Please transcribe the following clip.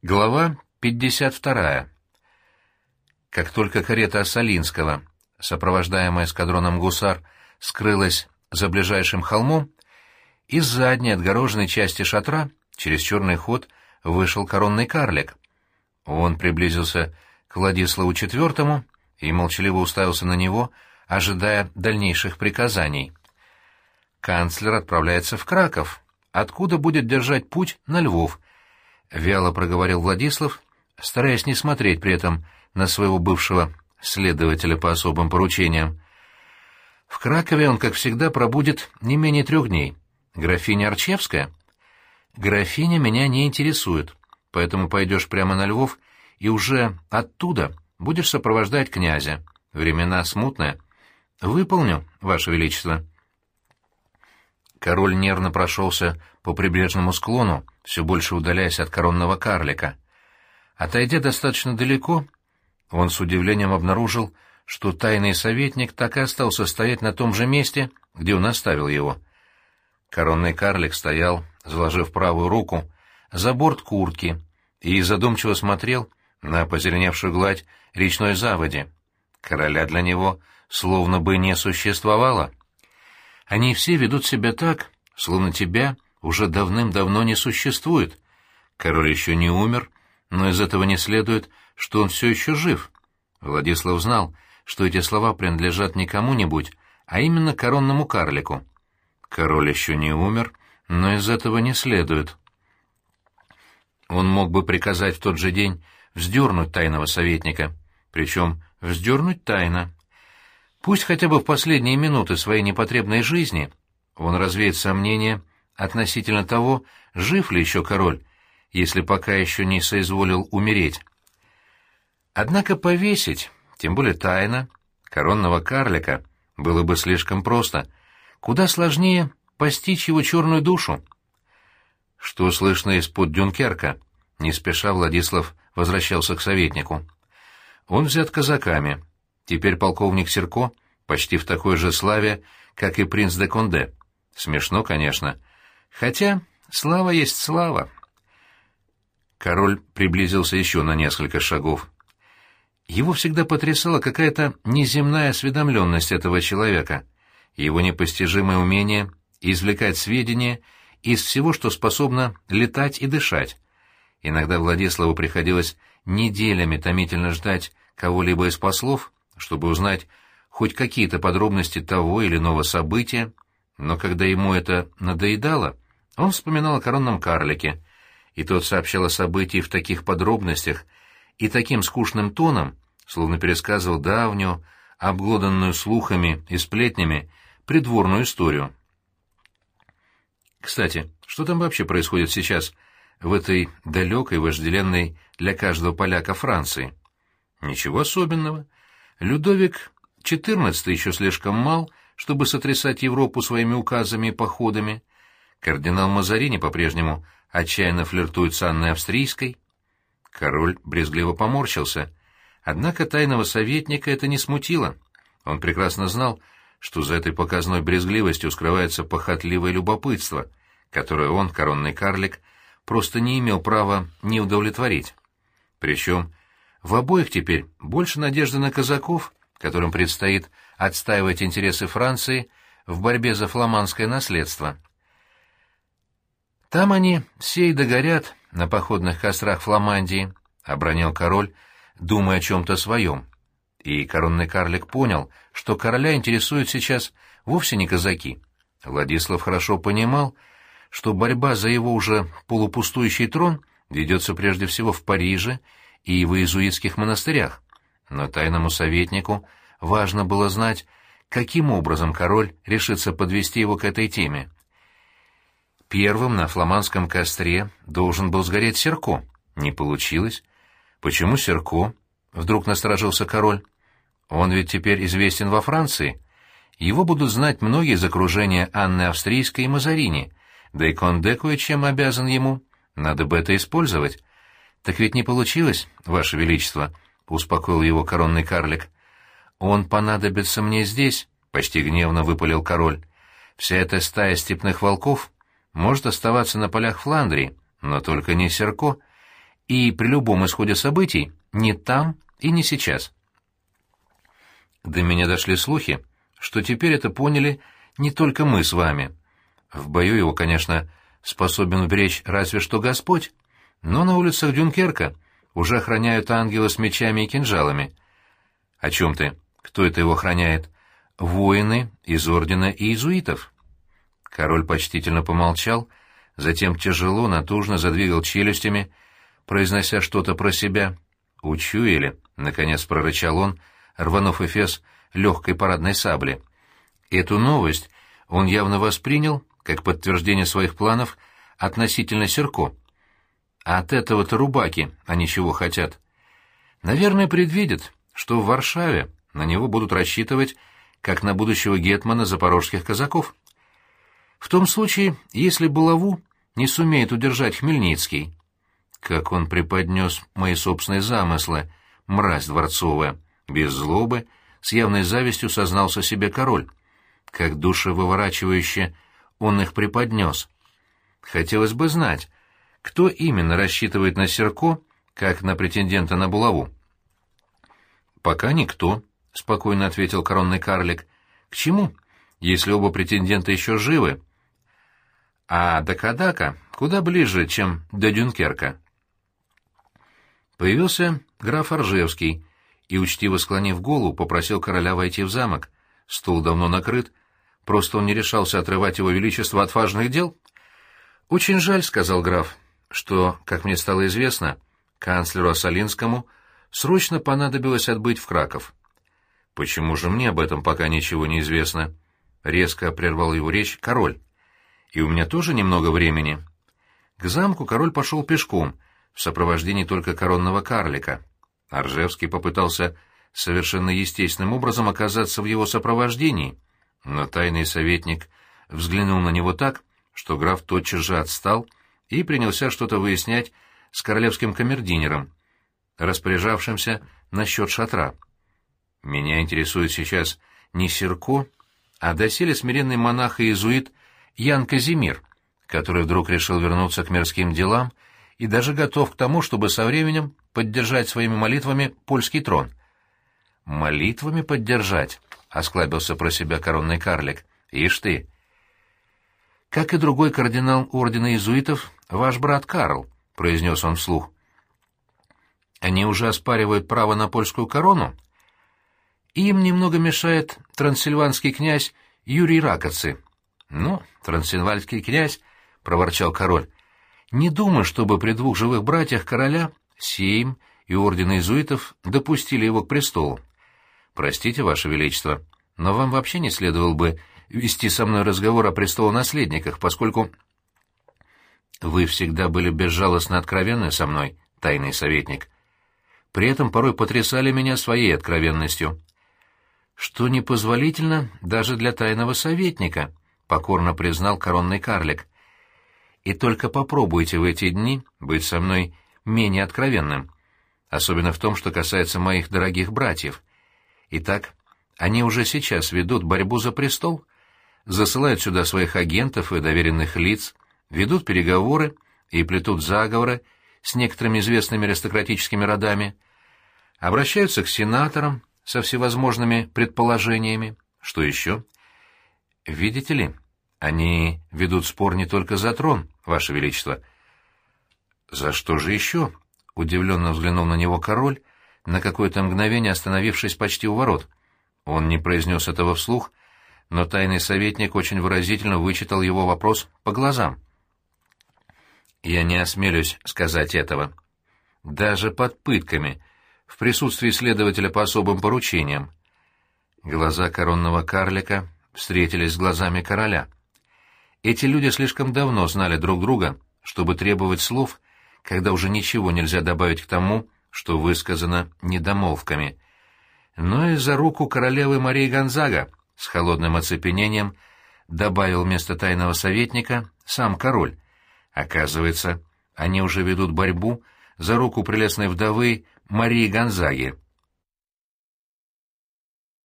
Глава 52. Как только карета Осолинского, сопровождаемая эскадроном гусар, скрылась за ближайшим холмом, из задней отгороженной части шатра через черный ход вышел коронный карлик. Он приблизился к Владиславу IV и молчаливо уставился на него, ожидая дальнейших приказаний. Канцлер отправляется в Краков, откуда будет держать путь на Львов —— вяло проговорил Владислав, стараясь не смотреть при этом на своего бывшего следователя по особым поручениям. В Кракове он, как всегда, пробудет не менее трех дней. Графиня Арчевская? Графиня меня не интересует, поэтому пойдешь прямо на Львов и уже оттуда будешь сопровождать князя. Времена смутные. Выполню, Ваше Величество. Король нервно прошелся по прибрежному склону, все больше удаляясь от коронного карлика. Отойдя достаточно далеко, он с удивлением обнаружил, что тайный советник так и остался стоять на том же месте, где он оставил его. Коронный карлик стоял, заложив правую руку, за борт куртки и задумчиво смотрел на позеленевшую гладь речной заводи. Короля для него словно бы не существовало. Они все ведут себя так, словно тебя уже давным-давно не существует. Король еще не умер, но из этого не следует, что он все еще жив. Владислав знал, что эти слова принадлежат не кому-нибудь, а именно коронному карлику. Король еще не умер, но из этого не следует. Он мог бы приказать в тот же день вздернуть тайного советника, причем вздернуть тайно. Пусть хотя бы в последние минуты своей непотребной жизни он развеет сомнения относительно того, жив ли еще король, если пока еще не соизволил умереть. Однако повесить, тем более тайно, коронного карлика было бы слишком просто. Куда сложнее постичь его черную душу. Что слышно из-под Дюнкерка? Не спеша Владислав возвращался к советнику. Он взят казаками. Теперь полковник Серко почти в такой же славе, как и принц де Конде. Смешно, конечно. Хотя слава есть слава. Король приблизился еще на несколько шагов. Его всегда потрясала какая-то неземная осведомленность этого человека, его непостижимое умение извлекать сведения из всего, что способно летать и дышать. Иногда Владиславу приходилось неделями томительно ждать кого-либо из послов, чтобы узнать хоть какие-то подробности того или иного события, но когда ему это надоедало, он вспоминал о коронном карлике, и тот сообщал о событии в таких подробностях и таким скучным тоном, словно пересказывал давнюю, обглоданную слухами и сплетнями, придворную историю. Кстати, что там вообще происходит сейчас в этой далекой, вожделенной для каждого поляка Франции? Ничего особенного. Людовик XIV еще слишком мал, чтобы сотрясать Европу своими указами и походами. Кардинал Мазарини по-прежнему отчаянно флиртует с Анной Австрийской. Король брезгливо поморщился. Однако тайного советника это не смутило. Он прекрасно знал, что за этой показной брезгливостью скрывается похотливое любопытство, которое он, коронный карлик, просто не имел права не удовлетворить. Причем в обоих теперь больше надежды на казаков, которым предстоит отстаивать интересы Франции в борьбе за фламандское наследство. «Там они все и догорят на походных кострах Фламандии», — обронил король, думая о чем-то своем. И коронный карлик понял, что короля интересуют сейчас вовсе не казаки. Владислав хорошо понимал, что борьба за его уже полупустующий трон ведется прежде всего в Париже и в иезуитских монастырях. Но тайному советнику важно было знать, каким образом король решится подвести его к этой теме. Первым на фламандском костре должен был сгореть Серко. Не получилось. Почему Серко? Вдруг насторожился король. Он ведь теперь известен во Франции. Его будут знать многие из окружения Анны Австрийской и Мазарини, да и Конде кое-чем обязан ему. Надо бы это использовать. Так ведь не получилось, Ваше Величество, — успокоил его коронный карлик. Он понадобится мне здесь, — почти гневно выпалил король. Вся эта стая степных волков может оставаться на полях Фландрии, но только не Серко. и при любом исходе событий не там и не сейчас. До меня дошли слухи, что теперь это поняли не только мы с вами. В бою его, конечно, способен уберечь разве что Господь, но на улицах Дюнкерка уже охраняют ангелы с мечами и кинжалами. О чем ты? Кто это его охраняет? Воины из ордена иезуитов. Король почтительно помолчал, затем тяжело, натужно задвигал челюстями, произнося что-то про себя. «Учуяли», — наконец прорычал он, рванув эфес легкой парадной сабли. Эту новость он явно воспринял как подтверждение своих планов относительно Серко. А от этого-то рубаки они чего хотят? Наверное, предвидят, что в Варшаве на него будут рассчитывать как на будущего гетмана запорожских казаков. В том случае, если булаву не сумеет удержать Хмельницкий. Как он преподнес мои собственные замыслы, мразь дворцовая, без злобы, с явной завистью сознался себе король. Как душевыворачивающе он их преподнес. Хотелось бы знать, кто именно рассчитывает на Серко, как на претендента на булаву. «Пока никто», — спокойно ответил коронный карлик. «К чему, если оба претендента еще живы?» «А до Кадака куда ближе, чем до Дюнкерка». Появился граф Оржевский и, учтиво склонив голову, попросил короля войти в замок. Стул давно накрыт, Просто он не решался отрывать его величество от важных дел? «Очень жаль», — сказал граф, — «что, как мне стало известно, канцлеру Осолинскому срочно понадобилось отбыть в Краков». «Почему же мне об этом пока ничего не известно?» — резко прервал его речь король. «И у меня тоже немного времени». К замку король пошел пешком, в сопровождении только коронного карлика. Аржевский попытался совершенно естественным образом оказаться в его сопровождении — но тайный советник взглянул на него так, что граф тотчас же отстал и принялся что-то выяснять с королевским камердинером, распоряжавшимся насчет шатра. Меня интересует сейчас не Серко, а доселе смиренный монах и иезуит Ян Казимир, который вдруг решил вернуться к мирским делам и даже готов к тому, чтобы со временем поддержать своими молитвами польский трон. Молитвами поддержать? — осклабился про себя коронный карлик. «Ишь ты!» «Как и другой кардинал ордена иезуитов, ваш брат Карл», — произнес он вслух. «Они уже оспаривают право на польскую корону?» «Им немного мешает трансильванский князь Юрий Ракоцы». «Ну, трансильванский князь», — проворчал король, — «не думаю, чтобы при двух живых братьях короля, Сейм и орден иезуитов допустили его к престолу. «Простите, Ваше Величество, но вам вообще не следовало бы вести со мной разговор о престолонаследниках, поскольку...» «Вы всегда были безжалостно откровенны со мной, тайный советник. При этом порой потрясали меня своей откровенностью. Что непозволительно даже для тайного советника», — покорно признал коронный карлик. «И только попробуйте в эти дни быть со мной менее откровенным, особенно в том, что касается моих дорогих братьев». Итак, они уже сейчас ведут борьбу за престол, засылают сюда своих агентов и доверенных лиц, ведут переговоры и плетут заговоры с некоторыми известными аристократическими родами, обращаются к сенаторам со всевозможными предположениями. Что еще? Видите ли, они ведут спор не только за трон, Ваше Величество. За что же еще? Удивленно взглянул на него король, на какое-то мгновение остановившись почти у ворот. Он не произнес этого вслух, но тайный советник очень выразительно вычитал его вопрос по глазам. «Я не осмелюсь сказать этого. Даже под пытками, в присутствии следователя по особым поручениям». Глаза коронного карлика встретились с глазами короля. Эти люди слишком давно знали друг друга, чтобы требовать слов, когда уже ничего нельзя добавить к тому, что высказано недомолвками, но и за руку королевы Марии Гонзага с холодным оцепенением добавил вместо тайного советника сам король. Оказывается, они уже ведут борьбу за руку прелестной вдовы Марии Гонзаги —